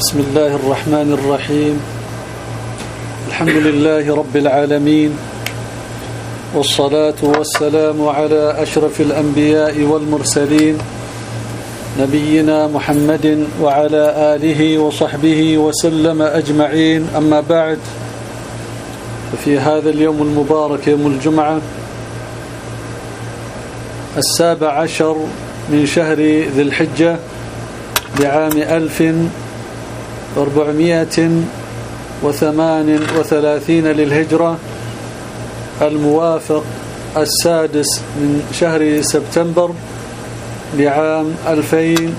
بسم الله الرحمن الرحيم. الحمد لله رب العالمين. والصلاة والسلام على أشرف الأنبياء والمرسلين نبينا محمد وعلى آله وصحبه وسلم أجمعين. أما بعد ففي هذا اليوم المبارك يوم الجمعة السابع عشر من شهر ذي الحجة ألف واربعمائة وثمان وثلاثين للهجرة الموافق السادس من شهر سبتمبر لعام ألفين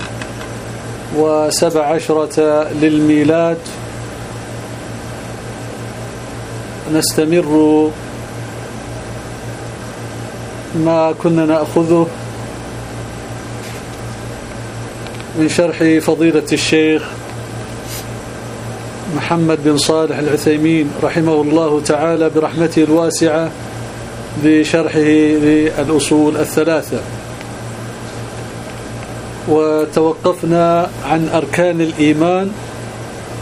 وسبع عشرة للميلاد. نستمر ما كنا نأخذه من شرح فضيلة الشيخ محمد بن صالح العثيمين رحمه الله تعالى برحمته الواسعة بشرحه للأصول الثلاثة. وتوقفنا عن أركان الإيمان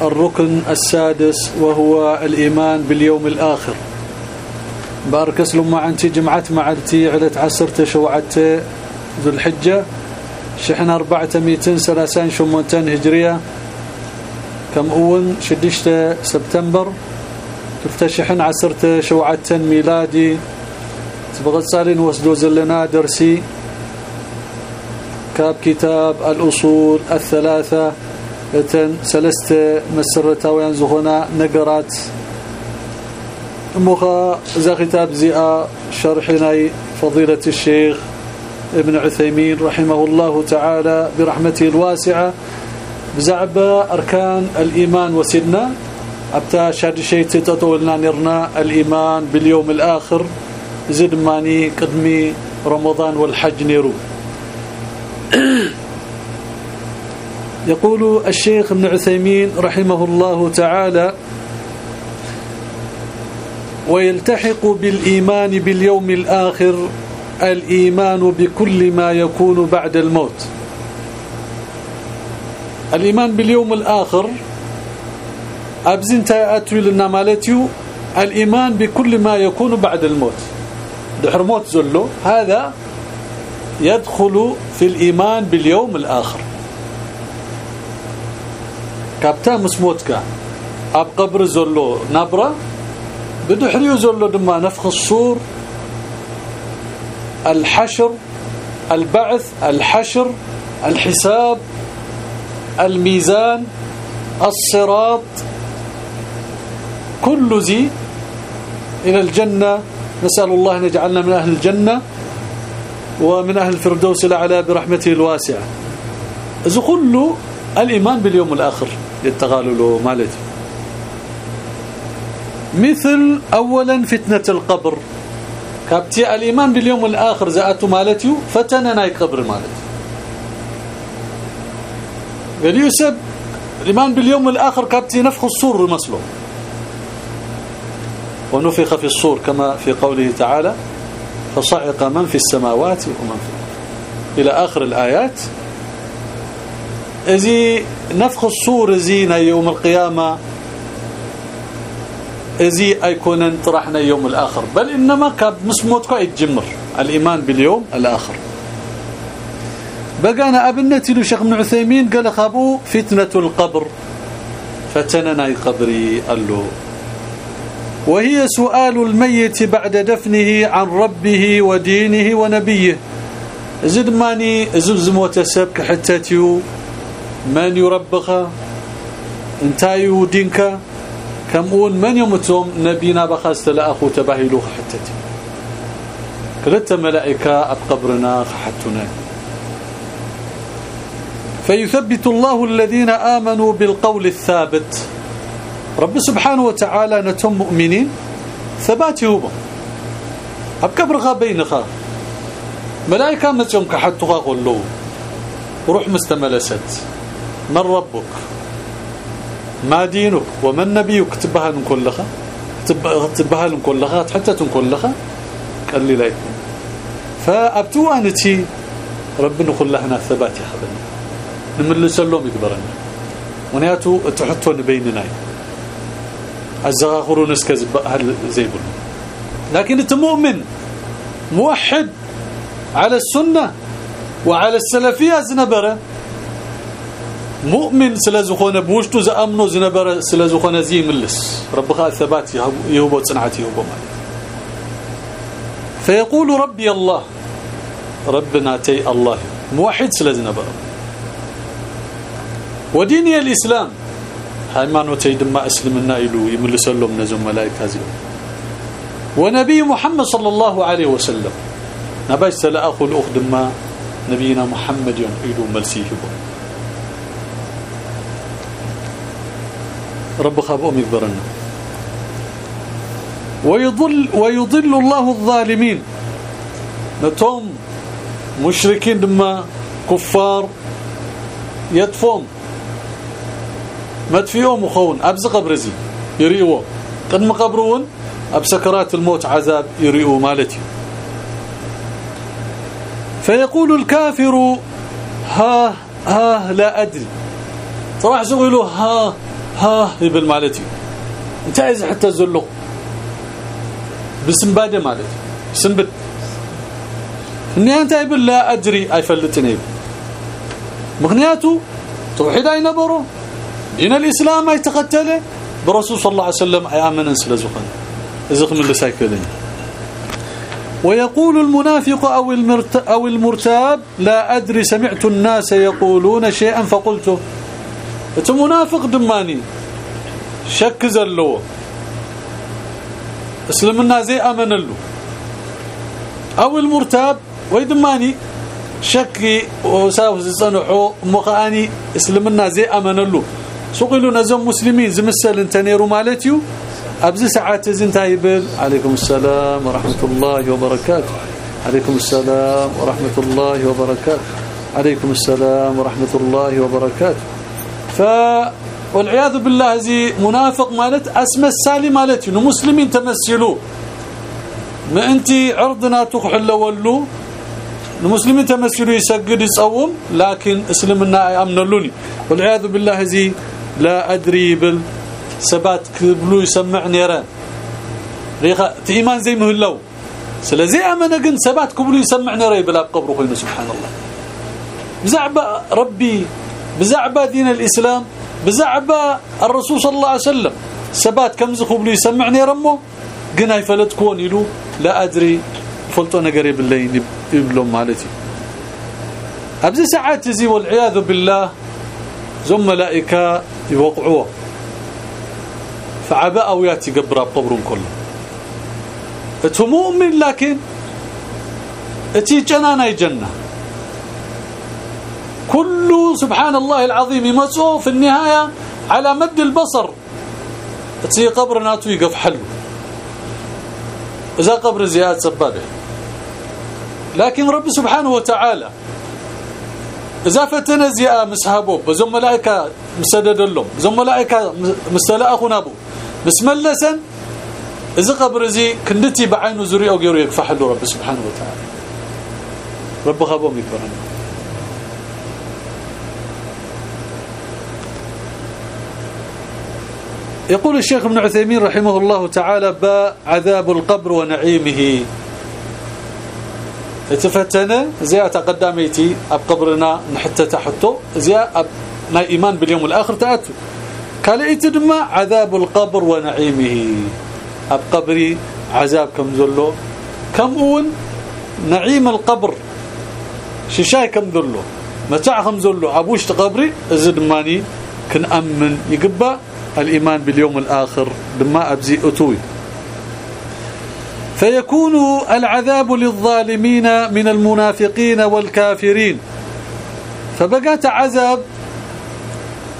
الركن السادس وهو الإيمان باليوم الآخر. باركس لما عنتي جمعت معلتي علت عسرت شوعت ذو الحجة شحن أربعة ميتين سلاسان شمونتين هجرية كم أون؟ شدشت سبتمبر. تفتشحن عسرت شوعة ميلادي. تبغى تصالين وسدو زلنا درسي. كاب كتاب الأصول الثلاثة. اتن سلست مسرتا وين زخنا نقرات. مخا ذا كتاب زئا شرحنا فضيلة الشيخ ابن عثيمين رحمه الله تعالى برحمته الواسعة. بزعب أركان الإيمان وسدنا أبتا شاد شيء تتطولنا نرنا الإيمان باليوم الآخر. زد ماني قدمي رمضان والحج نيرو. يقول الشيخ ابن عثيمين رحمه الله تعالى ويلتحق بالإيمان باليوم الآخر الإيمان بكل ما يكون بعد الموت. الإيمان باليوم الآخر أبزن تأتوي لنا مالتيو الإيمان بكل ما يكون بعد الموت. دحر موت زلو هذا يدخل في الإيمان باليوم الآخر. كابتا مسموتك أب قبر زلو نبرة بدحريو زلو دما نفخ الصور الحشر البعث الحشر الحساب الميزان الصراط كل ذي إلى الجنة. نسأل الله أن يجعلنا من أهل الجنة ومن أهل الفردوس الأعلى برحمته الواسعة. إذا كل الإيمان باليوم الآخر يتغالوا مالتي مثل أولا فتنة القبر. كابتي الإيمان باليوم الآخر زاءته مالتي فتننا يقبر مالتي. قال يوسف الإيمان باليوم الآخر كابتي نفخ الصور مثله ونفخ في الصور كما في قوله تعالى فصعق من في السماوات ومن في إلى آخر الآيات إذي نفخ الصور زينا يوم القيامة إذي أيكون طرحنا يوم الآخر. بل إنما كاب مسموتك يتجمر الإيمان باليوم الآخر. بقانا أبنتي له شيخ ابن عثيمين قال خابو فتنة القبر. فتننا قبري قال له وهي سؤال الميت بعد دفنه عن ربه ودينه ونبيه. زد ماني زلزم وتسبك حتتيو من يربخ؟ انتايو دينك؟ كمون من يمتهم؟ نبينا بخاست لأخو تباهلوخ حتتي كلت ملائكة أبقبرنا حتنا فيثبت الله الذين آمنوا بالقول الثابت. رب سبحانه وتعالى نتم مؤمنين. ثبات هو. أبكبر غابينخا ملائكة متهم كحتها قلوا روح مستملست. من ربك؟ ما دينك؟ ومن نبيك؟ تبها كلها تبها كلها حتى كلها قال لي لا فابتوا أنتي. ربنا كلنا ثبات يا حبيبي نملس لهم يكبرنا ونياتو تحطون بيننا الزغاخرو نسكز هل زي بل لكن انت مؤمن موحد على السنة وعلى السلفية زنبرة. مؤمن سلازخونه بوشتو زأمنو زنبرة سلازخونه زي ملس. ربك الثبات يهبو صنعتي يهبو فيقول ربي الله ربنا تي الله. موحد سلازنبره وديني الإسلام. دما أسلمنا يلو يملس لهم نزم ملائكة زي ونبي محمد صلى الله عليه وسلم. نبي سلا الأخ دما نبينا محمد يلو ملسيه رب خابهم يكبرنا ويضل ويضل الله الظالمين. نتوم مشركين دما كفار يدفون مدفيهم وخون. ابز قبرزي يريوا قدم قبرون اب سكرات الموت عذاب يريوا مالتي. فيقول الكافر ها ها لا أدري. صراحة يقولوا ها ها يبل مالتي. انت عايز حتى زلو بسم باده مالتي. سنبت إني أنت يبل لا أدري أي فلتني. مغنياته توحيد أي نبره دين الإسلام أي تقتله؟ برسول صلى الله عليه وسلم أي آمن سلازقن ازق من لسايكلين. ويقول المنافق أو أو المرتاب لا أدري سمعت الناس يقولون شيئا فقلته أنت منافق دماني. شك زلو. اسلمنا زي امن له أو المرتاب ويدماني شكي وساوس صنحو مقاني اسلمنا زي امن له سقلوا نزم مسلمين زمسل انت نيرو مالتيو؟ ابز ساعات زنتا يبل عليكم السلام ورحمة الله وبركاته. عليكم السلام ورحمة الله وبركاته. عليكم السلام ورحمة الله وبركاته. ف والعياذ بالله زي منافق مالت اسم السالي مالتي مسلمين تمثلوا ما انت عرضنا تخحل ولو. المسلمين تمثلوا يسجد يصوم لكن اسلمنا امنلوني والعياذ بالله زي لا أدري بل سبات كبلو يسمع نيران ريخة إيمان زي مهلو سلازي امنه كن سبات كبلو يسمع نيران بلا قبره سبحان الله. بزعبه ربي بزعبه دين الإسلام بزعبه الرسول صلى الله عليه وسلم. سبات كم زخبلو يسمعني رمو قنا يفلت كون يلو. لا أدري فلتو نقري بالليل يبلو مالتي. أبزي ساعات زي والعياذ بالله. زم ملائكة يوقعوه فعباء وياتي قبر قبرهم كله. مؤمن لكن أتي جنانا جنة. كل سبحان الله العظيم يمسوا في النهاية على مد البصر. تسي قبر ناتو يقف حلو. إذا قبر زياد سبابه. لكن رب سبحانه وتعالى إذا فتنا زياء مسحبه بزم ملائكة مسدد لهم زم ملائكة مستلاء أخنابه مسملسا إذا قبر زي كندتي بعينه زريء وغيره يكفح له رب سبحانه وتعالى رب خابهم يكبرنا يقول الشيخ ابن عثيمين رحمه الله تعالى با عذاب القبر ونعيمه اتفتنا زي تقدميتي أب قبرنا نحتى تحته زي أب ما إيمان باليوم الآخر تاتوا قال ايتدما عذاب القبر ونعيمه. أب قبري عذاب كم زلو كم أون نعيم القبر. ششاي كم ذلو؟ متاع كم ذلو. أبوش تقبري زدماني كنامن يقبأ الإيمان باليوم الآخر. بما أبزي أتوي. فيكون العذاب للظالمين من المنافقين والكافرين. فبقات عذاب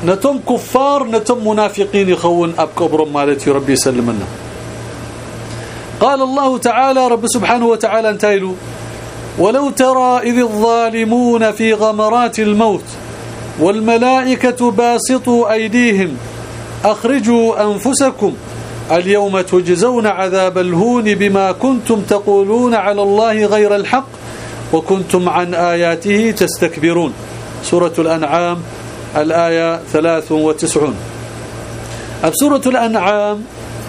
نتم كفار نتم منافقين يخون أب كبر مالتي ربي يسلمنا. قال الله تعالى رب سبحانه وتعالى انتايلو ولو ترى إذ الظالمون في غمرات الموت والملائكة باسطوا أيديهم أخرجوا أنفسكم اليوم تجزون عذاب الهون بما كنتم تقولون على الله غير الحق وكنتم عن آياته تستكبرون. سورة الأنعام الآية 93 أب سورة الأنعام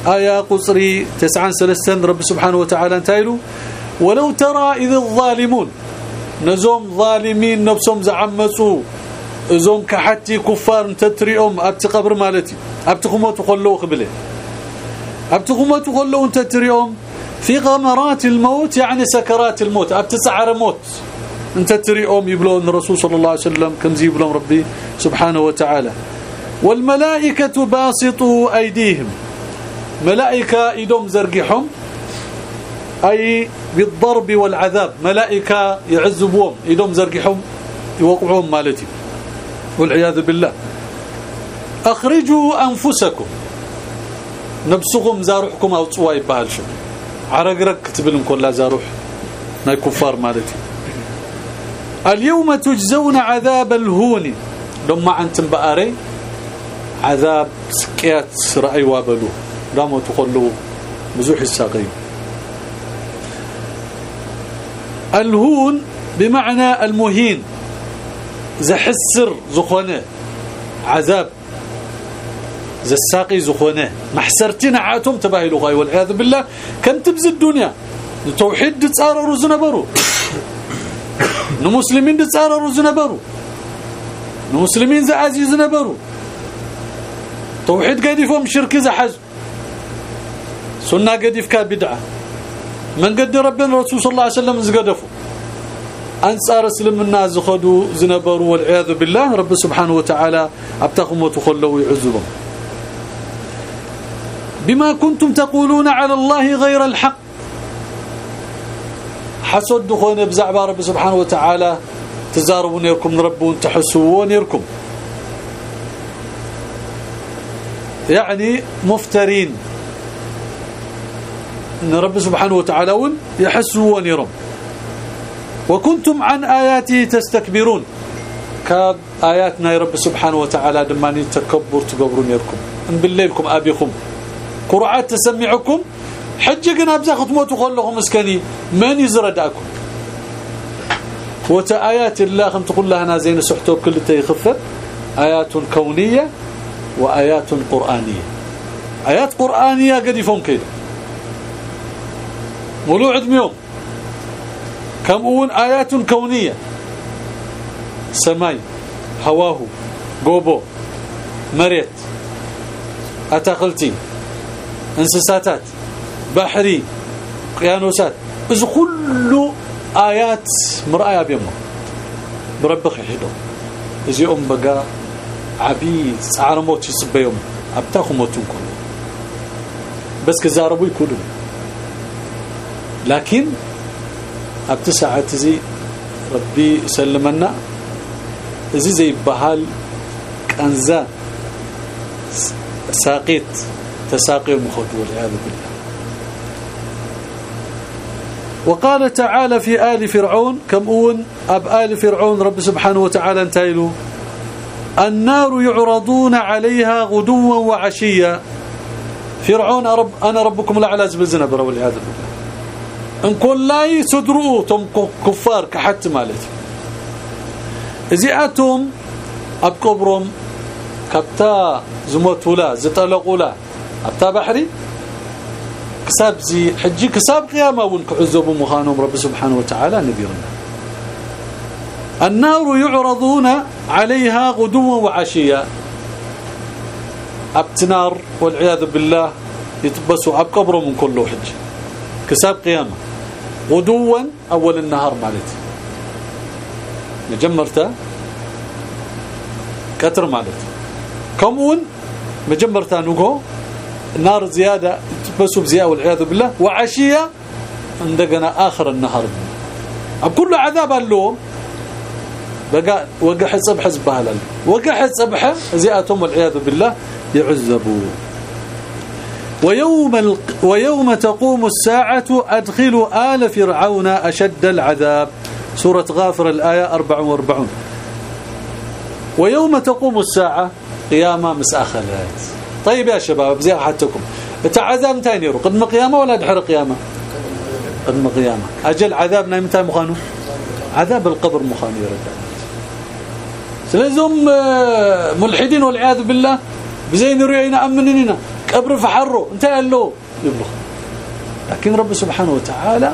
آية قصري 93 رب سبحانه وتعالى انتايلو ولو ترى إذ الظالمون نزوم ظالمين نفسهم زعمصوا ازوم كحتي كفار تتريهم ابت قبر مالتي ابت خموت خلو قبله ابت خموت خلو تتريهم في غمرات الموت يعني سكرات الموت. ابت سعر موت. انت تريهم يبلون الرسول صلى الله عليه وسلم. كم يبلون ربي سبحانه وتعالى. والملائكة باسطوا أيديهم. ملائكة إدوم زرقحهم أي بالضرب والعذاب. ملائكة يعذبوهم. إدوم زرقحهم يوقعهم مالتي. والعياذ بالله. أخرجوا أنفسكم. نبسكم زاروحكم يبهال شو. عرقرق كتب لهم كل زاروح ناي كفار مالتي. اليوم تجزون عذاب الهون. لما أنتم بأري عذاب سكيات رأي وابلو. دامو تقولوا. بزوح الساقين. الهون بمعنى المهين. زحسر زخونة. عذاب. زساقي زخونه. محسرتنا عاتم تباهلوا غاي والعياذ بالله. كم تبز الدنيا؟ توحيد تصارروا زنبروا المسلمين تصارروا زنبروا المسلمين زعزي زنبروا توحيد قديفهم شرك زحز. سنة قديف كان بدعة. من قد ربنا رسول صلى الله عليه وسلم زقدفوا أنصار اسلمنا زخدوا زنبروا والعياذ بالله. رب سبحانه وتعالى ابتقوا وتخلوا يعذبهم بما كنتم تقولون على الله غير الحق. حسد دخون بزعبا رب سبحانه وتعالى تزاربون يركم ربون تحسون يركم. يعني مفترين. إن رب سبحانه وتعالى يحسوا ونيرم وكنتم عن آياته تستكبرون. كاب آياتنا يا رب سبحانه وتعالى دماني تكبر تقبرون يركم. إن بالليلكم آبيكم. قرعات تسمعكم حجقنا ابزا ختموتو خلهم مسكني من يزردأكم؟ وتآيات الله خم تقول لها زين سحتو كل تيخفت آيات كونية وآيات قرآنية. آيات قرآنية قد يفهم كده مولوع عدميهم كم أون آيات كونية؟ سماي هواه قوبو مريت. أتاقلتي انسساتات بحري قيانوسات إذا كل آيات مرأة بيمه بربخ يحيدو إذا أم بقى عبيد عرموت يصبيهم ابتاخو موتون كله بس كزاربو يكونوا لكن ابت ساعات زي ربي سلمنا زي زي بحال كنزا ساقيت تساقي مخوت والعياذ بالله. وقال تعالى في آل فرعون كم أون؟ أب آل فرعون رب سبحانه وتعالى انتايلو النار يعرضون عليها غدوا وعشيا. فرعون رب أنا ربكم الاعلى زبزنا والعياذ بالله. إن كل لا يصدروا تم كفار كحت مالتي ازياتهم ابقبرهم كبتا زموتولا زطلقولا ابتا بحري كساب زي حجي كساب قيامة ونكعذبوا مخانهم رب سبحانه وتعالى نبيرنا النار يعرضون عليها غدوا وعشيا. ابتنار والعياذ بالله يتبسوا ابقبره من كل حج. كساب قيامة. غدوا أول النهار مالتي مجمرته كتر مالتي كمون مجمرته نوغو نار زيادة تبسوا بزياده والعياذ بالله وعشية عندنا آخر النهار كل عذاب اللوم بقى وقح صبح زبالل وقح صبح زياتهم والعياذ بالله يعذبوا ويوم ال... ويوم تقوم الساعة أدخلوا آل فرعون أشد العذاب. سورة غافر الآية 44 ويوم تقوم الساعة قيامة مسأخلات طيب يا شباب زي حتكم تعذاب تاني قدم قيامة ولا دحر قيامة؟ قدم قيامة. أجل عذابنا متى مخانو؟ عذاب القبر مخانو يرد سلازم آه، ملحدين والعياذ بالله. بزين رؤينا امننا قبر فحروا انت له يبلغ. لكن رب سبحانه وتعالى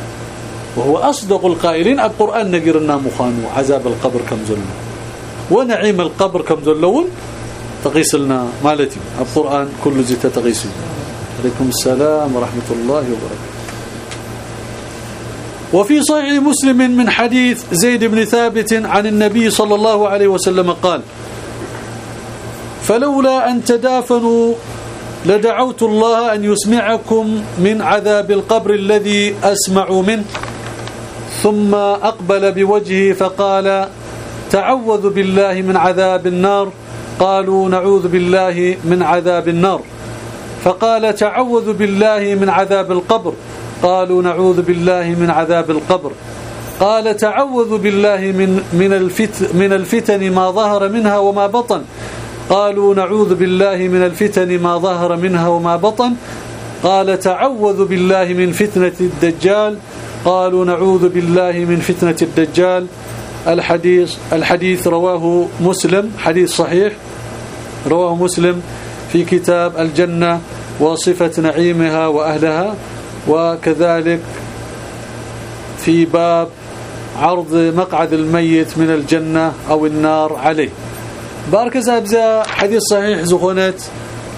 وهو أصدق القائلين القرآن نقرنا مخانو. عذاب القبر كم زلنا. ونعيم القبر كم زلون. تقيس لنا مالتي؟ القرآن كل زيت تقيس عليكم السلام ورحمة الله وبركاته. وفي صحيح مسلم من حديث زيد بن ثابت عن النبي صلى الله عليه وسلم قال فلولا أن تدافنوا لدعوت الله أن يسمعكم من عذاب القبر الذي أسمع منه. ثم أقبل بوجهه فقال تعوذ بالله من عذاب النار. قالوا نعوذ بالله من عذاب النار. فقال تعوذ بالله من عذاب القبر. قالوا نعوذ بالله من عذاب القبر. قال تعوذ بالله من من الفت من الفتن ما ظهر منها وما بطن. قالوا نعوذ بالله من الفتن ما ظهر منها وما بطن. قال تعوذ بالله من فتنة الدجال. قالوا نعوذ بالله من فتنة الدجال. الحديث الحديث رواه مسلم. حديث صحيح. رواه مسلم في كتاب الجنة وصفة نعيمها وأهلها وكذلك في باب عرض مقعد الميت من الجنة أو النار عليه. بارك زابزا حديث صحيح زخونت.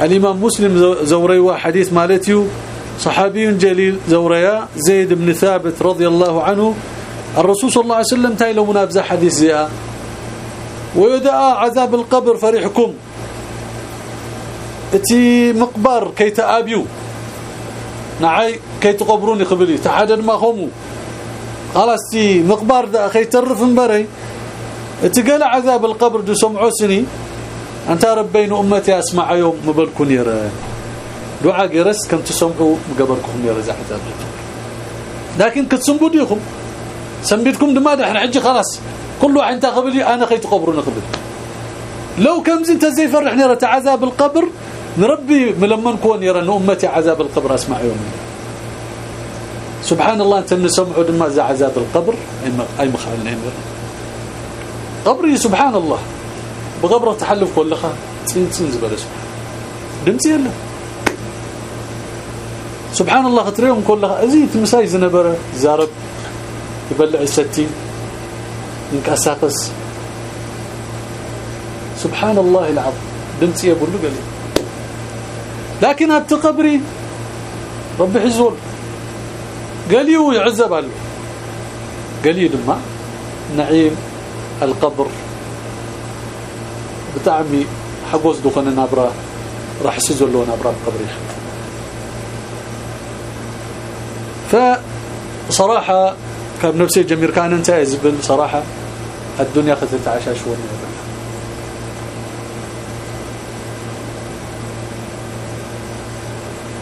الإمام مسلم زوريوا حديث مالتيو. صحابي جليل زوريا زيد بن ثابت رضي الله عنه. الرسول صلى الله عليه وسلم تايلو منابزة حديث زياء ويدعى عذاب القبر فريحكم. اتي مقبر كي تآبيو نعي كي تقبروني قبلي تحدد ما خمو خلاص تي مقبر دا كي ترف مبري اتقال عذاب القبر دو سمعو سني انت ربين امتي اسمع يوم مبلكون يرى دعاء جرس كم تسمعوا مقبركم يرى عذاب لكن كتسمبو ديكم سميتكم دماده إحنا حجي خلاص كل واحد انت قبلي أنا خيت قبرنا قبل لو كم زنت زي فرحني رت القبر نربي ملما نكون يرى أن أمتي عذاب القبر أسمع يوم سبحان الله أنت نسمعوا دما عذاب القبر. أي مخالنا قبري سبحان الله. بقبره تحلف كلها تسين تسين زبالة سبحان دمتي يلا. سبحان الله خطريهم كلها ازيت مساي زنبرة. زارب. يبلع الستين انكساقس سبحان الله العظيم. دمتي يا بلو قال لكن هبت قبري. ربي قال لي ويعذب له قال لي دما. نعيم القبر. بتعمي حقوز دخلنا نابرا. راح سيزول له نابرا بقبري فصراحة كان نفسي جميل كان انت صراحة الدنيا خذت عشاش وني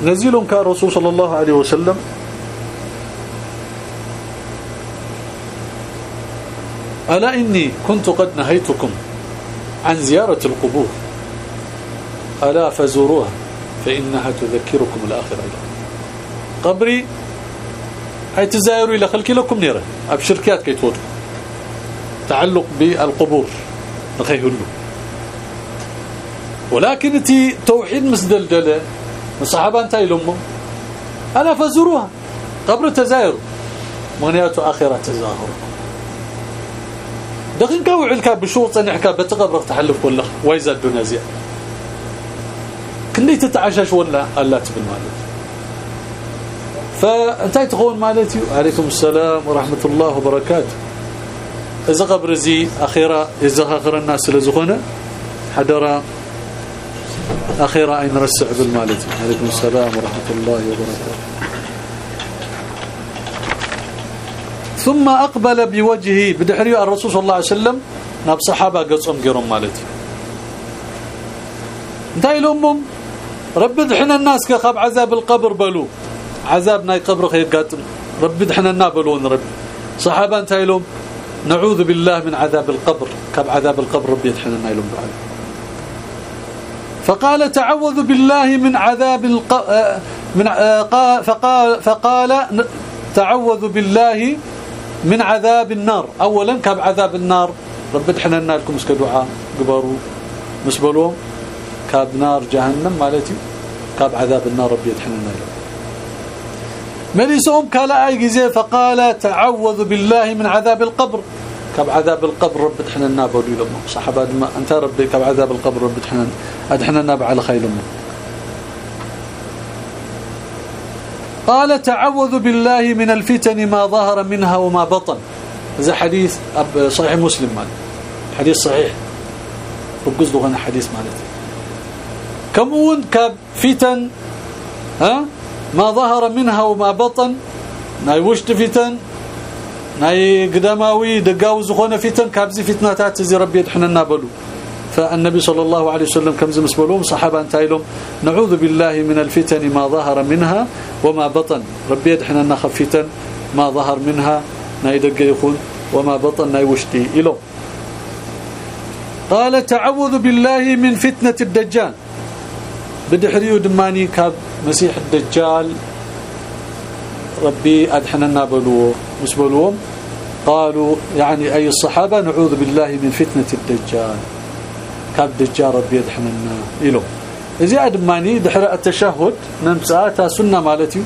نزيل كان الرسول صلى الله عليه وسلم. ألا إني كنت قد نهيتكم عن زيارة القبور. ألا فزوروها فإنها تذكركم الآخرة قبري هاي تزايروا إلى خلقي لكم نيرة. أبشركات كي تعلق بالقبور نخيه ولكن تي توحيد مسدلدلة الصحابه انت لهم أنا فزوروها قبر تزاير منيات آخرة تزاهر. دقين كوع الكاب بشوط نحكا بتقبر تحلف كله. ويزا الدنيا زي كني تتعشش ولا ألا تبن مالك. فأنت تقول مالتي. عليكم السلام ورحمة الله وبركاته. إذا قبر زي أخيرا إذا اخر الناس لزخونة حدرا أخيرا أين رسع بالمالتي عليكم السلام ورحمة الله وبركاته. ثم أقبل بوجهه بدحري الرسول صلى الله عليه وسلم ناب صحابة قصهم قيرهم مالتي. انتهي لأمهم رب دحنا الناس كخاب عذاب القبر بلو. عذاب ناي قبر خير قاتم رب دحنا النابلون رب. صحابة انتهي لهم نعوذ بالله من عذاب القبر. كاب عذاب القبر رب يدحنا نايلهم بعد. فقال تعوذ بالله من عذاب الق... آه، من آه، فقال فقال تعوذ بالله من عذاب النار. اولا كاب عذاب النار؟ رب ادحنا لكم اسك دعاء قبروا مسبلهم كاب نار جهنم مالتي. كاب عذاب النار ربي يدحننا له مليسهم كلا أي جزي فقال تعوذ بالله من عذاب القبر. كاب عذاب القبر رب تحننا بولي لهم صحابة ما أنت ربي كاب عذاب القبر رب تحننا ادحننا على خيل قال تعوذ بالله من الفتن ما ظهر منها وما بطن. هذا حديث صحيح مسلم مال. حديث صحيح. ركز له أنا حديث مالتي كمون كفتن ها؟ ما ظهر منها وما بطن. ناي وشت فتن. ناي قدماوي دقاو زخونه فتن كابزي فتنات زي ربي يدحننا بلو فالنبي صلى الله عليه وسلم كم زي مسبلهم صحابه انتايلهم نعوذ بالله من الفتن ما ظهر منها وما بطن ربي يدحننا خفتن ما ظهر منها ناي دق يخون وما بطن ناي وشتي إلو قال تعوذ بالله من فتنة الدجال بدحريو دماني كاب مسيح الدجال ربي أدحننا بلوه مش بلوهم قالوا يعني أي الصحابة نعوذ بالله من فتنة الدجال. كاب دجال ربي أدحننا إلو. إذا أدماني دحر التشهد نمساتا سنة مالتي.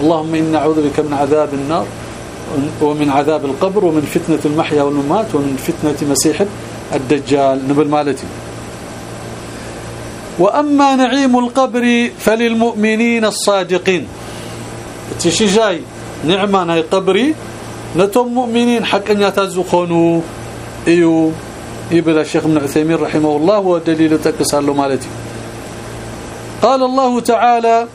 اللهم إنا نعوذ بك من عذاب النار ومن عذاب القبر ومن فتنة المحيا والممات ومن فتنة مسيح الدجال. نبل مالتي. وأما نعيم القبر فللمؤمنين الصادقين. تشجاي نعمة هاي قبري نتم مؤمنين حق ان يتزخونوا ايو يبدا الشيخ ابن عثيمين رحمه الله ودليل تكسر له مالتي قال الله تعالى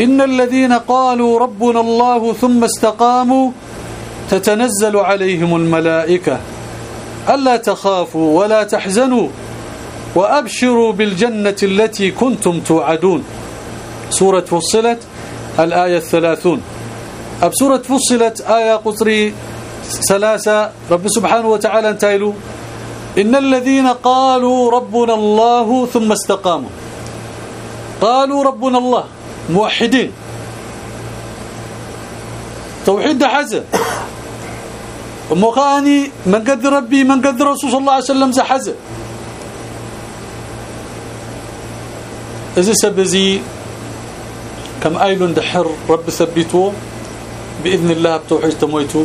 إن الذين قالوا ربنا الله ثم استقاموا تتنزل عليهم الملائكة ألا تخافوا ولا تحزنوا وأبشروا بالجنة التي كنتم توعدون سورة فصلت الآية الثلاثون. أب سورة فصلت آية قطري ثلاثة. رب سبحانه وتعالى انتايلوا إن الذين قالوا ربنا الله ثم استقاموا. قالوا ربنا الله موحدين. توحيد حزن. مخاني من قد ربي من قد رسول صلى الله عليه وسلم زحزه إذا سبزي كم ايلون دحر رب ثبتوه بإذن الله بتوحيد تمويتو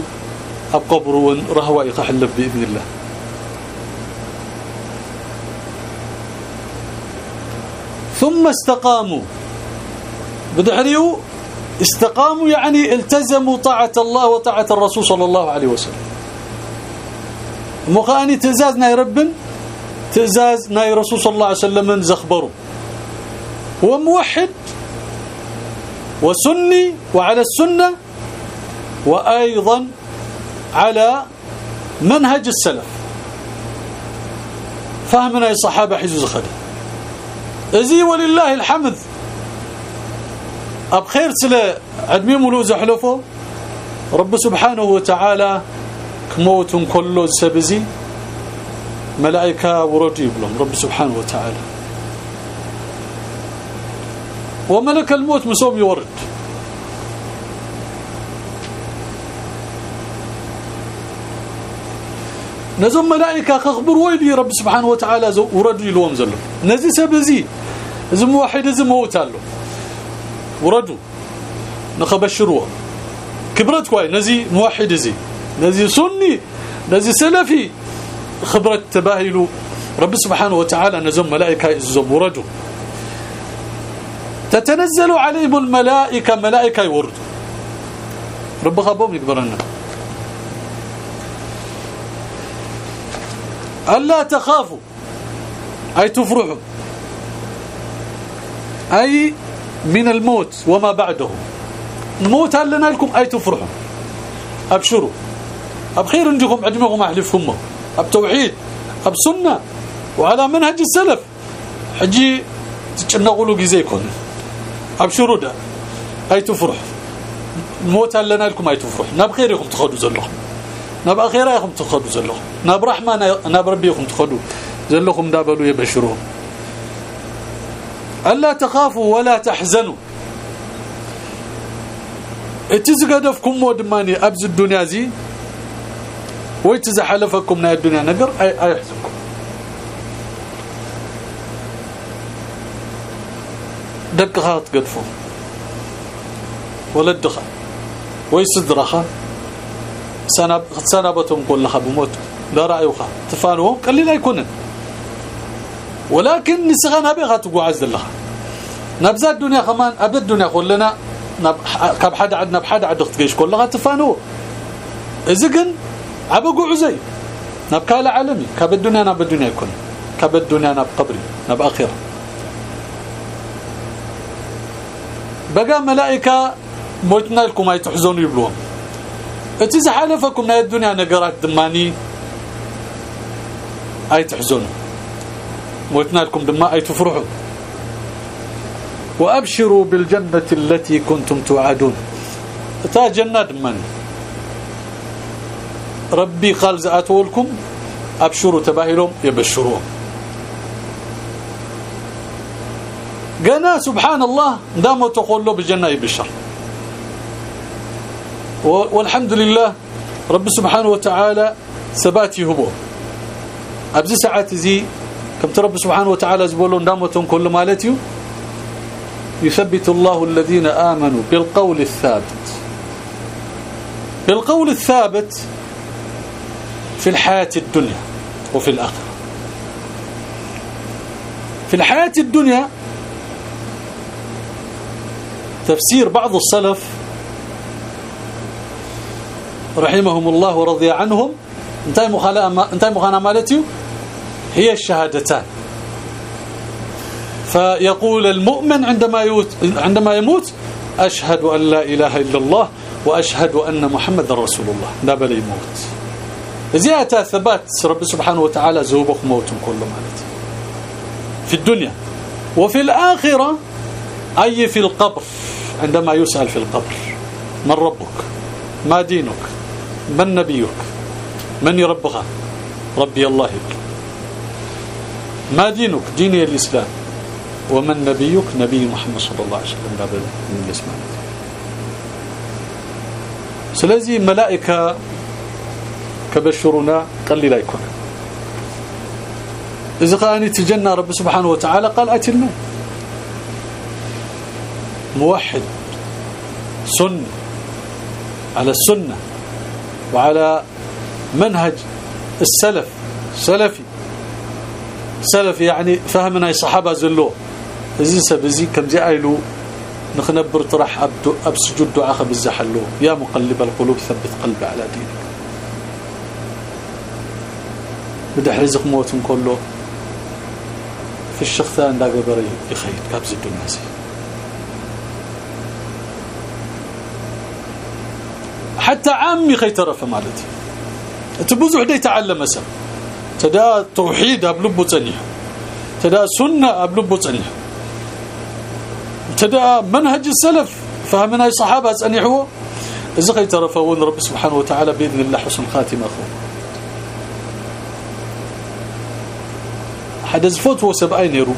أب قبر رهوة يخحلب بإذن الله. ثم استقاموا. بدحريو استقاموا يعني التزموا طاعة الله وطاعة الرسول صلى الله عليه وسلم. مخاني تزاز ناي رب تزاز ناي رسول صلى الله عليه وسلم زخبروا هو موحد وسني وعلى السنة وأيضا على منهج السلف. فهمنا الصحابة حجوز خلي ازي ولله الحمد. أبخير سلا عدمي ملو زحلفو. رب سبحانه وتعالى كموت كله سبزي. ملائكة ورد يبلهم رب سبحانه وتعالى. وملك الموت مسوم يورد. نزم ملائكة خبر ويلي رب سبحانه وتعالى ورد يلوم زلو. نزي سبزي. زم واحد زم موت له وردوا نخبشروه. كبرت كوي. نزي موحد زي. نزي سني. نزي سلفي. خبرت تباهلوا رب سبحانه وتعالى نزم ملائكة يزم وردوا تتنزل عليهم الملائكة ملائكة يوردوا. رب خبهم يكبرنا. ألا تخافوا. أي تفرحوا. أي من الموت وما بعده. الموت هل لنا لكم؟ أي تفرحوا. أبشروا. أبخير عندكم عدمكم أحلفهم. ابتوحيد ابسنه وعلى منهج السلف. حجي تتنقلوا جزيكم. أبشروا ده أي تفرح. هل لنا لكم أي تفرح. نبخيركم تخدوا زلهم نب اخيركم تخدوا زلهم نب رحمة نب ربيكم تخدوا زلهم دابلوا يبشروهم ألا تخافوا ولا تحزنوا. اتزقدفكم ودماني أبز الدنيا زي. ويتزحلفكم من الدنيا. نقر اي أي يحزنكم دقها تقدفو ولدخ ويصدرخ سنب سنبتهم كلها بموت. لا رأيوها. تفانوا قليل يكون ولكن نسغنا بها تقعز الله نبزا الدنيا كمان أبد الدنيا كلنا كب حد عندنا بحد عدخت جيش كلها تفانوا إذا كن عبقوا عزي نبكال عالمي كب الدنيا نب الدنيا يكون. كب الدنيا نب قبري. نب آخرة. بقى ملائكة موتنا لكم اي تحزنوا يبلوهم. اتي زحالفكم من الدنيا نقرات دماني اي تحزنوا موتنا لكم دما اي تفرحوا وابشروا بالجنه التي كنتم توعدون تا جنه دماني ربي قال زاتوا لكم ابشروا تباهلهم يبشروهم قنا سبحان الله داموا تقولوا بالجنه يبشر. والحمد لله رب سبحانه وتعالى ثباتي هو. أبزي ساعات زي كم ترب سبحانه وتعالى زبولون دامتهم كل مالتي يثبت الله الذين آمنوا بالقول الثابت. بالقول الثابت في الحياة الدنيا وفي الآخرة. في الحياة الدنيا تفسير بعض السلف رحمهم الله ورضي عنهم. انتهي مخالفة مخانا مالتي هي الشهادتان. فيقول المؤمن عندما عندما يموت أشهد أن لا إله إلا الله وأشهد أن محمد رسول الله. لا بل يموت. زيادة ثبات رب سبحانه وتعالى زوبك موت كل مالتي في الدنيا. وفي الآخرة أي في القبر. عندما يسأل في القبر من ربك؟ ما دينك؟ من نبيك؟ من يربغى ربي الله ما دينك؟ ديني الإسلام. ومن نبيك؟ نبي محمد صلى الله عليه وسلم. قبل من الإسلام. سلازي ملائكة كبشرنا قال لي لا يكون. إذا قال تجنى رب سبحانه وتعالى قال أتلنا موحد سنة على السنة وعلى منهج السلف سلفي. سلفي يعني فهمنا الصحابه زلو. زي سبزي كم زي أيلو نخنبر طرح أبدو أبسجد دعاء بزحلو يا مقلب القلوب ثبت قلبي على دينك. بدح رزق موت كله. في الشخصان دا قبري يخيط كابز الدنيا حتى عامي خيترف مالتي. تبوزو حدا يتعلم مثلا تدا توحيد ابلبو تنيح تدا سنة ابلبو تنيح تدا منهج السلف. فهمنا الصحابه تنيحوا إذا خيترفون رب سبحانه وتعالى بإذن الله حسن خاتمه اخو حدث فوت هو سبعين يرو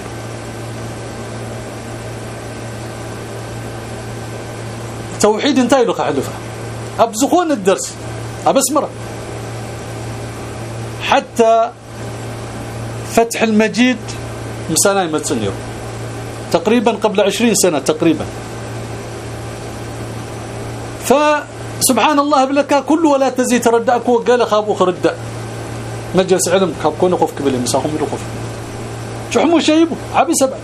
توحيد انتهي لك حلفه أبزخون الدرس ابسمره حتى فتح المجيد مسانا يمتسنيو تقريبا قبل عشرين سنة تقريبا. فسبحان الله بلك كل ولا تزي تردأك وقال خابو خرد مجلس علم كون قف قبل مساهم يرقف شحمو شيبو عبي سبع.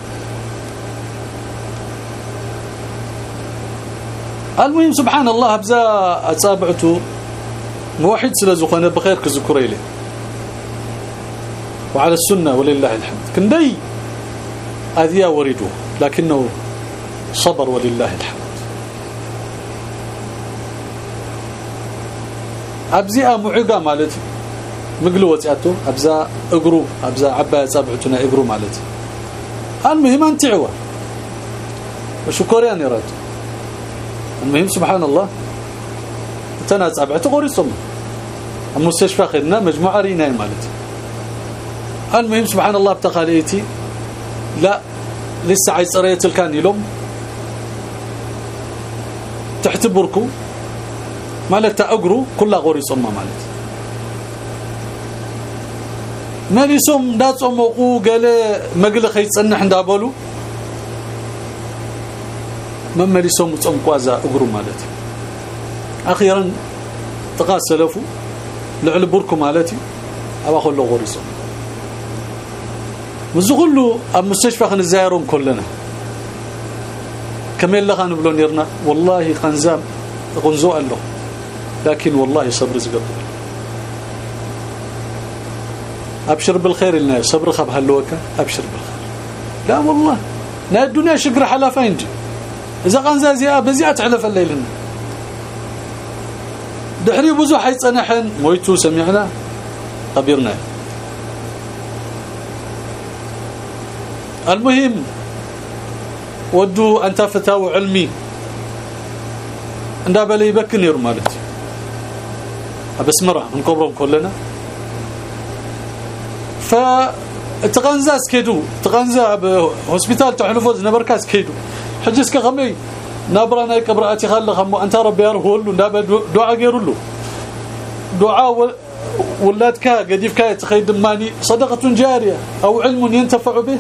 المهم سبحان الله بزا اصابعته موحد سلازقنا بخير كذكري لي. وعلى السنة ولله الحمد. كندي أذيا وريدو لكنه صبر ولله الحمد. ابزيا معقا مالتي مقلو وتياتو أبزا أقرو أبزا عبا صابعتنا أقرو مالتي المهم أنت عوا. وشكريان يراد المهم سبحان الله. تنا صابعته قريصم المستشفى خدنا مجموعة رينا مالتي. المهم سبحان الله بتقاليتي لا لسه عايز قريه الكان تحت بركو. مالك تاقرو كلها غوري صمه مالت مالي صم دا صمقو قال مقله خيصنح اندابلو مصم قوازا اغرو مالتي أخيرا تقاس سلفو لعل بركم مالتي ابا خلو غوريسو وزغلو ام مستشفى خنزايرون كلنا كما يلا نبلو نيرنا والله خنزام غنزو له لكن والله صبر زقبل ابشر بالخير لنا صبر خب هلوكا ابشر بالخير لا والله لا الدنيا شقر حلافه ينجي إذا قنزا زيا بزيا تعلف الليل. دحري بزو حيصنحن مويتو سمعنا خبرنا المهم ودو أنت فتاو علمي. عند بالي يبكن ير مالتي ابسمره نكبرهم كلنا. ف تغنزاس كيدو تغنزا بهوسبيتال تحلفو نبركاس كيدو حجس كغمي نابرا ناي قبراتي خل خمو انت ربي يرهول نداب دعاء غيرلو دعاء ولادك قديفك يتخيد ماني صدقة جارية. أو علم ينتفع به.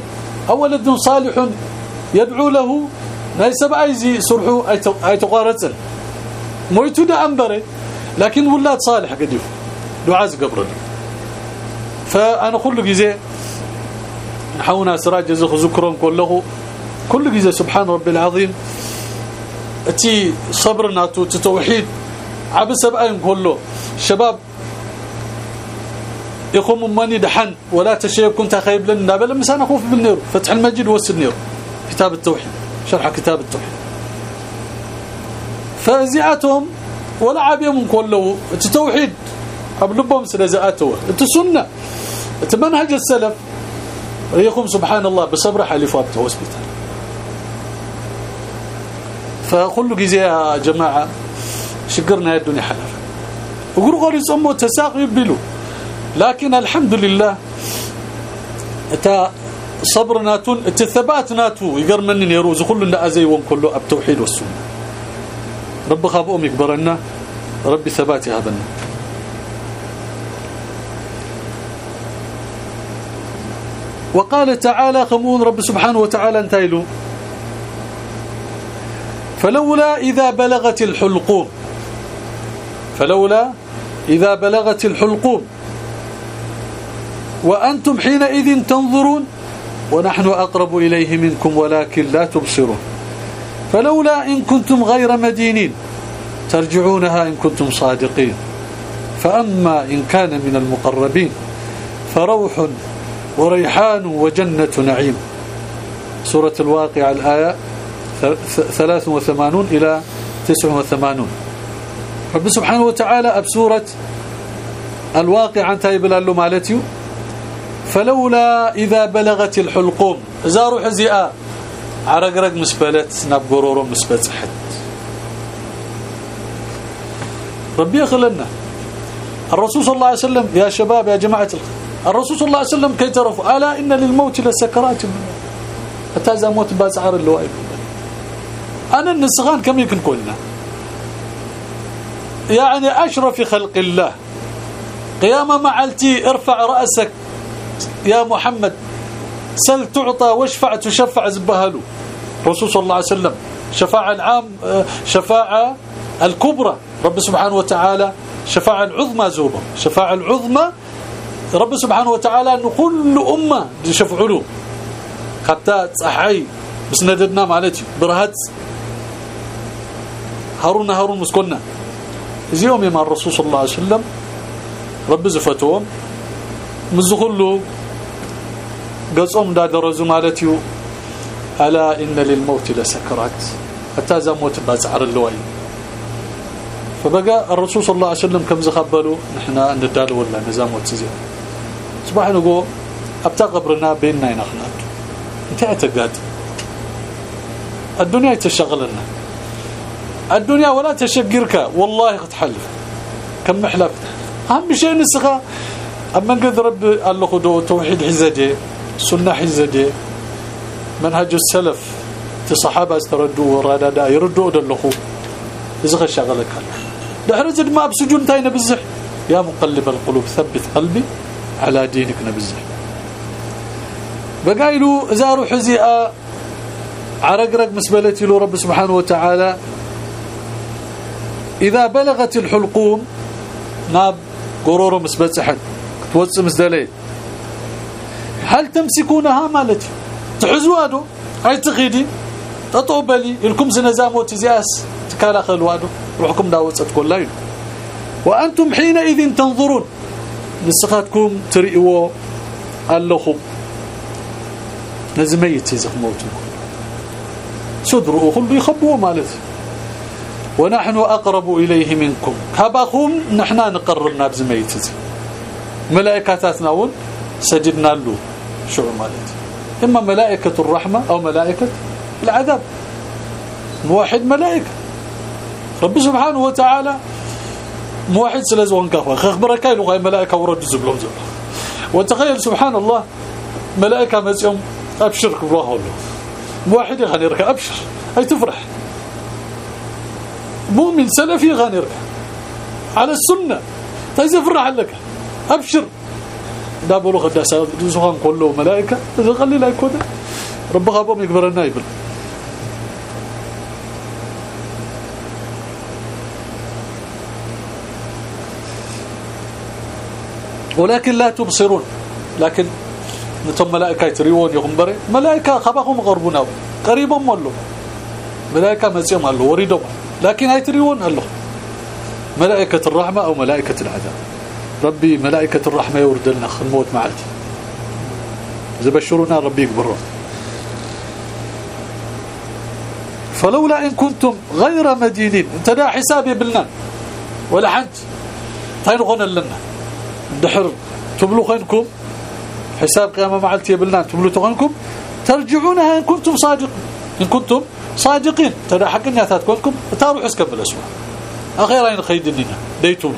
أو ولد صالح يدعو له. ناي سبعايزي سرحو أي تقارتل مويتو ده أنبري. لكن ولاد صالح قديف. دعاء قبر فأنا كل جزء نحونا سراج زخ ذكرهم كله. كل جزء سبحان ربي العظيم. أتي صبرنا توحيد عبس سبعين كله شباب يقوم مني دحن ولا تشيب كنت خايب لنا. بل مسانا خوف بالنير فتح المجد والسنير كتاب التوحيد شرح كتاب التوحيد. فزيعتهم ولا عابيهم كله التوحيد قبلهم سلازاتوا السنة منهج السلف. يقوم سبحان الله بصبر حليفات هوسبيتال فكل جزء يا جماعة شكرنا الدنيا حلال. وقولوا قولي صموا تساق يبلوا لكن الحمد لله تا صبرنا تون ثباتنا تو يقر منن يروز كلنا أزي وان كله التوحيد والسنة. رب خابهم يكبرنا ربي ثباتي هذا وقال تعالى خمون رب سبحانه وتعالى انتايلو فلولا إذا بلغت الحلقوم. فلولا إذا بلغت الحلقوم. وأنتم حينئذ تنظرون ونحن أقرب إليه منكم ولكن لا تبصرون. فلولا إن كنتم غير مدينين ترجعونها إن كنتم صادقين. فأما إن كان من المقربين فروح وريحان وجنة نعيم. سورة الواقع الآية 83 إلى 89 رب سبحانه وتعالى بسورة الواقع انتهي بلالو مالتيو. فلولا إذا بلغت الحلقوم. زاروا حزيئة عرقرق مسبلت ناب قرورو مسبتحت ربي يخلنا. الرسول صلى الله عليه وسلم يا شباب يا جماعة الرسول صلى الله عليه وسلم كي تعرفوا ألا إن للموت لسكرات إذا موت بازعر اللوائب أنا النسخان كم يمكن كلنا يعني أشرف خلق الله. قيامة معلتي ارفع رأسك يا محمد. سل تعطى واشفع تشفع زبهلو. رسول صلى الله عليه وسلم شفاعة العام شفاعة الكبرى. رب سبحانه وتعالى شفاعة العظمى زوبة شفاعة العظمى رب سبحانه وتعالى أن كل أمة يشفعوا له حتى صحي بسنددنا مالتي. برهت هارون هارون مسكنا يوم مع الرسول صلى الله عليه وسلم رب زفتهم مزخلو قصهم دا درزو مالتي ألا إن للموت لسكرات. حتى ذا موت بازعر اللوي فبقى الرسول صلى الله عليه وسلم كم زخبلوا نحنا ندال ولا نزام وتزي صباح نقول أبتا قبرنا بيننا ينخنات انت اعتقاد الدنيا تشغلنا الدنيا ولا تشقرك. والله تحلف كم محلف اهم شيء نسخة. أما قد رب قال له خذوا توحيد حزدي سنة حزدي. منهج السلف. في استردوا ورادادا يردوا دلخو اذا شغلك. دحرج ما بسجون تاينا بزح يا مقلب القلوب ثبت قلبي على دينك نبزح. بقايلو زاروا حزيئه عرقرق مسبلتي له رب سبحانه وتعالى. إذا بلغت الحلقوم ناب قرور مسبتحت توص مسدلي هل تمسكونها مالتي تحزوا أدو؟ هاي تخيدي تطوبلي؟ لكم سنزامو تزياس تكالا خلوادو روحكم داوصت كلها وأنتم حينئذ تنظرون. نسخاتكم تريئوا اللهم نزميت يزخموتكم صدروا كله يخبوا مالتي ونحن أقرب إليه منكم. كباكم نحن نقربنا بزميتي ملائكاتنا ون سجدنا له. شو مالتي إما ملائكة الرحمة أو ملائكة العذاب. موحد ملائكة. رب سبحانه وتعالى موحد سلازوان كفا خبرك لغاية ملائكة ورد زبلهم زبلهم. وتخيل سبحان الله ملائكة مسيهم أبشرك الله الله موحد غنيرك أبشر. أي تفرح. مؤمن سلفي غنيرك على السنة. فإذا فرح لك. أبشر. دابلو خدا سوهان كله ملائكة. إذا قليل يكون. رب غابهم يكبر النايبل ولكن لا تبصرون. لكن نتم ملائكة يتريون يغمبر ملائكة خباهم غربنا قريبا مولو. ملائكة مزيم الله وريدهم لكن هيتريون الله ملائكة الرحمة أو ملائكة العذاب. ربي ملائكة الرحمة يورد لنا الموت معلتي زبشرونا ربي يكبرون فلولا إن كنتم غير مدينين. إنت دا حسابي بالنا ولا حد تاين لنا. دحر. تبلو خينكم. حساب قيامة معلتي بالله تبلو تغنكم ترجعونها إن كنتم صادقين. إن كنتم صادقين. ترى حق النياتات كلكم تروح اسكب الأسواء أخيرا خيدننا ديتم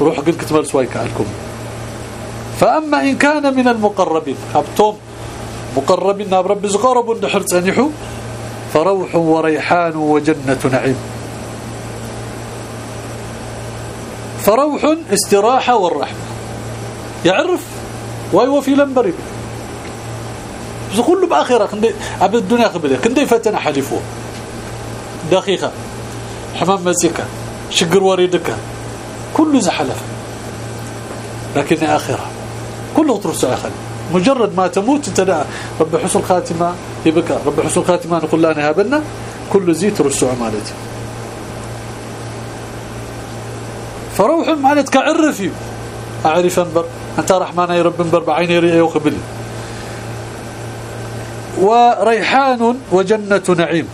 روح قد كتمل سوايك عليكم فأما إن كان من المقربين أبتم مقربين رب زقرب دحر تنحوا فروح وريحان وجنة نعيم. فروح استراحة والرحمة. يعرف وايوا في لمبري بس كله بآخرة. كندي عبد الدنيا قبله كندي فتن حلفوه دقيقة. حمام مزيكا. شقر وريدك. كله زحلف. لكن آخرة. كله ترس آخر. مجرد ما تموت انت رب حسن خاتمه يبكى. رب حسن خاتمه نقول لنا. هابنا كل زيت رسع مالتي. فروح مالتك عرفي. أعرف أنبر. أنت رحمن يا رب أنبر بعيني رئي وخبلي. وريحان وجنة نعيم.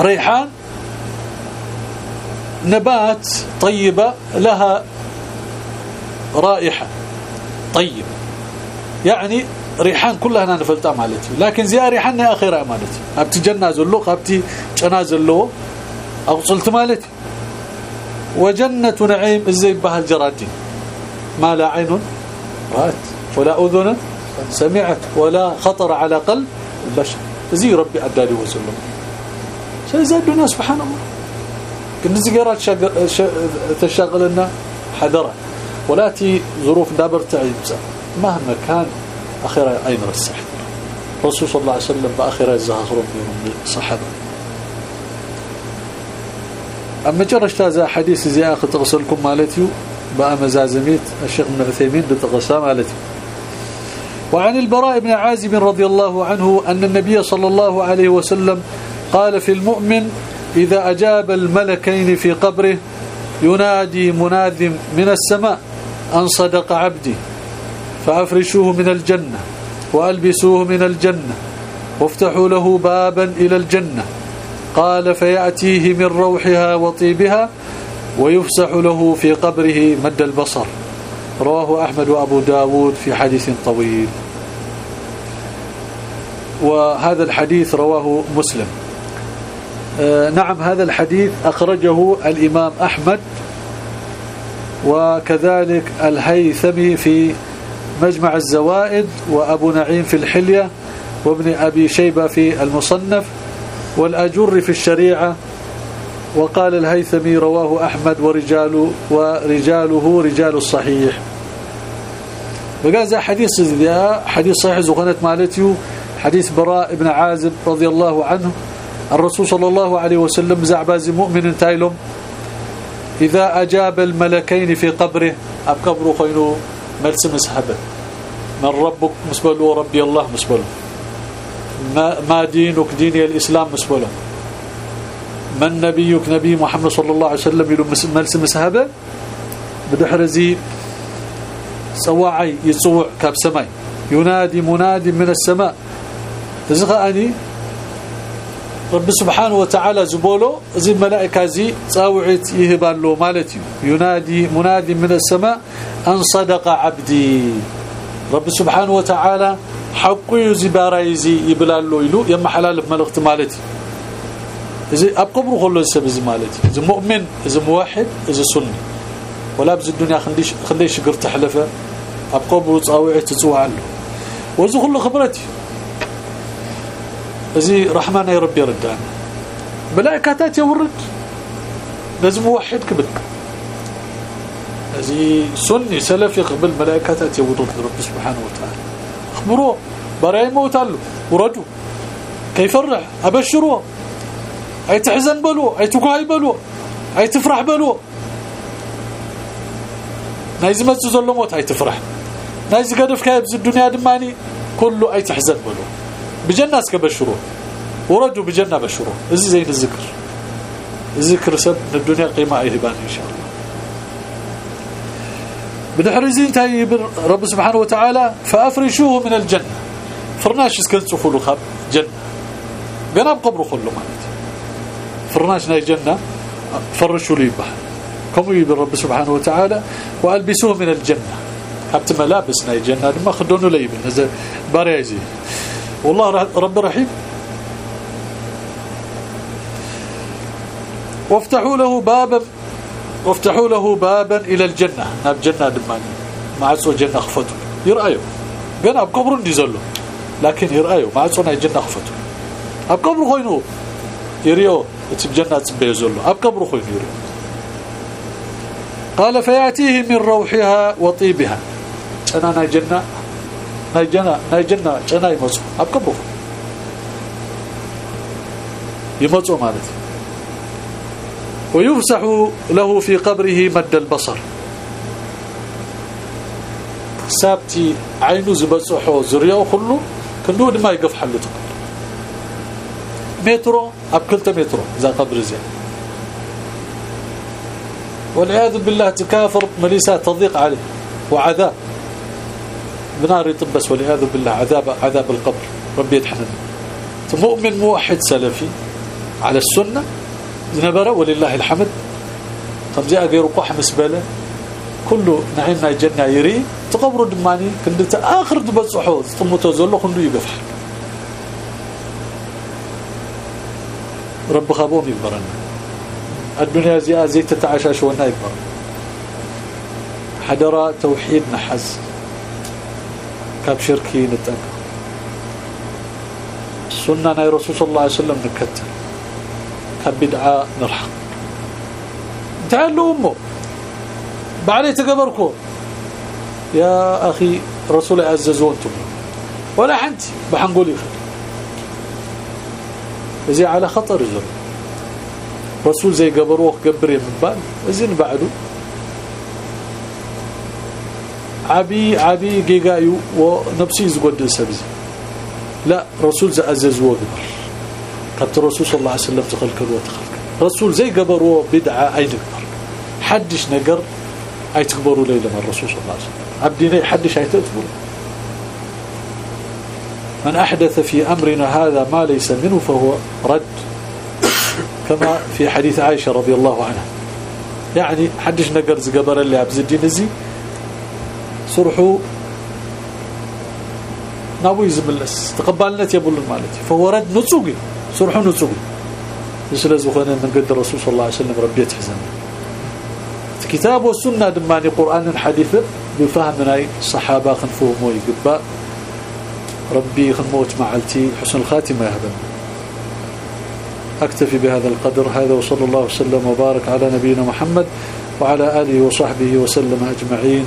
ريحان نبات طيبة لها رائحة. طيب. يعني ريحان كلها أنا نفلتها مالتي. لكن زي ريحان أخيرا مالتي. أبتي جنة زلو أبتي جنا زلو اوصلت مالتي. وجنة نعيم إزاي بها الجرادين؟ ما لا عين رأت ولا أذن سمعت ولا خطر على قلب. البشر. زي ربي أدالي وسلم سيزاد الدنيا سبحان الله. كن زيارات تشغل لنا حذرة ولاتي ظروف دابر تعيب مهما كان أخيرا أين رسح. الرسول صلى الله عليه وسلم بأخيرا الزهر من الصحابة أما جرشت هذا حديث زي أخذ تغسلكم مالتيو بقى مزازميت الشيخ ابن عثيمين بتغسام مالتي وعن البراء بن عازب رضي الله عنه أن النبي صلى الله عليه وسلم قال في المؤمن إذا أجاب الملكين في قبره ينادي مناد من السماء أن صدق عبدي فأفرشوه من الجنة وألبسوه من الجنة وافتحوا له بابا إلى الجنة قال فيأتيه من روحها وطيبها ويفسح له في قبره مد البصر. رواه أحمد وأبو داود في حديث طويل. وهذا الحديث رواه مسلم. آه نعم هذا الحديث أخرجه الإمام أحمد وكذلك الهيثمي في مجمع الزوائد وأبو نعيم في الحلية وابن أبي شيبة في المصنف والآجري في الشريعة. وقال الهيثمي رواه أحمد ورجاله ورجاله رجال الصحيح. وقال حديث حديث صحيح زغنت مالتيو حديث براء بن عازب رضي الله عنه الرسول صلى الله عليه وسلم زعباز مؤمن تايلم إذا أجاب الملكين في قبره أب قبره خينو ملس مسحبه. من ربك مسبله ربي الله مسبله ما, ما دينك؟ ديني الإسلام مسبله من نبيك؟ نبي محمد صلى الله عليه وسلم. يلو ملس مسحبه. بدحرزي سواعي يصوع كاب سماي ينادي منادي من السماء. أني رب سبحانه وتعالى زبولو زي الملائكه زي تصاوعت يهبالو مالتي ينادي منادي من السماء ان صدق عبدي رب سبحانه وتعالى حقه زي بارايزي يبلالو يلو يما حلال ملغت مالتي زي اب قبره كله زي مالتي زي مؤمن زي موحد زي سني ولا بز الدنيا خنديش خنديش قرت حلفه اب قبره تصاوعت تصوعلو وزو كله خبرتي زي رحمن يا ربي ردان ملائكتات يورد لازم موحد كبل زي سني سلفي قبل ملائكتات يورد رب سبحانه وتعالى اخبروه براي موت له وردوا كيف فرح ابشروه اي تحزن بلو اي تكاي بلو اي تفرح بلو نايز ما تزلو موت اي تفرح نايز قدف كايبز الدنيا دماني كله اي تحزن بلو بجنة اسكبشروا وردوا بجنة بشروا ازي زين الذكر. الذكر سب الدنيا قيمة ايهبان إن شاء الله. بدحرزين تاي رب سبحانه وتعالى فأفرشوه من الجنة. فرناش اسكنتوا فلو خاب جنة. قناب قبره خلو مالتي فرناش ناي جنة فرشوا لي بحر كم يبي رب سبحانه وتعالى وألبسوه من الجنة. كابت ملابس ناي جنة ما خدونه ليبن هذا باريزي والله رب رحيم وافتحوا له بابا وافتحوا له بابا إلى الجنة. ناب جنة دماني ما عسوا جنة خفتوا يرأيوا بين أب قبر نزلوا لكن يرأيوا ما عسوا جنة خفتوا أب قبر خوينو. يريو. تب جنة تبيزلوا أب قبر خوينو يريو. قال فيأتيه من روحها وطيبها. أنا ناي جنة جنة يمصوا أب قبر يمصوا مالتي ويفسح له في قبره مد البصر. سابتي عينه زبصحو زرياو كله كنو ما يقف حلته مترو ابكلته مترو ذا قبر زي والعياذ بالله تكافر مليسات تضيق عليه. وعذاب. بنار يطبس والعياذ بالله عذاب عذاب القبر. ربي يتحنن مؤمن موحد سلفي على السنة نبره ولله الحمد. طب جاء غير قح مسبله كله نعيمنا الجنة يري. تقبروا دماني كنت آخر دبصحو طموتو زلو كله يقفح رب خابون يكبرنا الدنيا زي زي تتعشاش ونا يكبر حدرا توحيد نحز كاب شركي نتنك سنة رسول الله صلى الله عليه وسلم نكتر كبدعة نرحق. تعالوا أمه. بعد تقبركم يا أخي رسول عززوا أنتم ولا حنت. بحنقولي خير زي على خطر الزر رسول زي قبروه قبري من بال زين بعده. عبي عبي جيجايو ونفسي زقد سبزي لا رسول زي عززوا قبر كابت الرسول صلى الله عليه وسلم تخلك وتخلك رسول زي قبروا بدعة أي نقبر حدش نقر أي تقبروا ليلة من الرسول صلى الله عليه وسلم عبدين حدش أي تقبروا من أحدث في أمرنا هذا ما ليس منه فهو رد كما في حديث عائشة رضي الله عنها يعني حدش نقر زقبر اللي عبز الدين الزي صرحوا نابو يزملس تقبلنا يبول المالتي فهو رد نصوقي صرحوا نصوقي مثل زخنا من قد الرسول صلى الله عليه وسلم ربي يتحزن كتاب والسنة دماني قرآن الحديث بفهمنا صحابة خنفوهم ويقبا ربي خنموت معلتي حسن الخاتمة يهبن أكتفي بهذا القدر هذا وصلى الله وسلم وبارك على نبينا محمد وعلى آله وصحبه وسلم أجمعين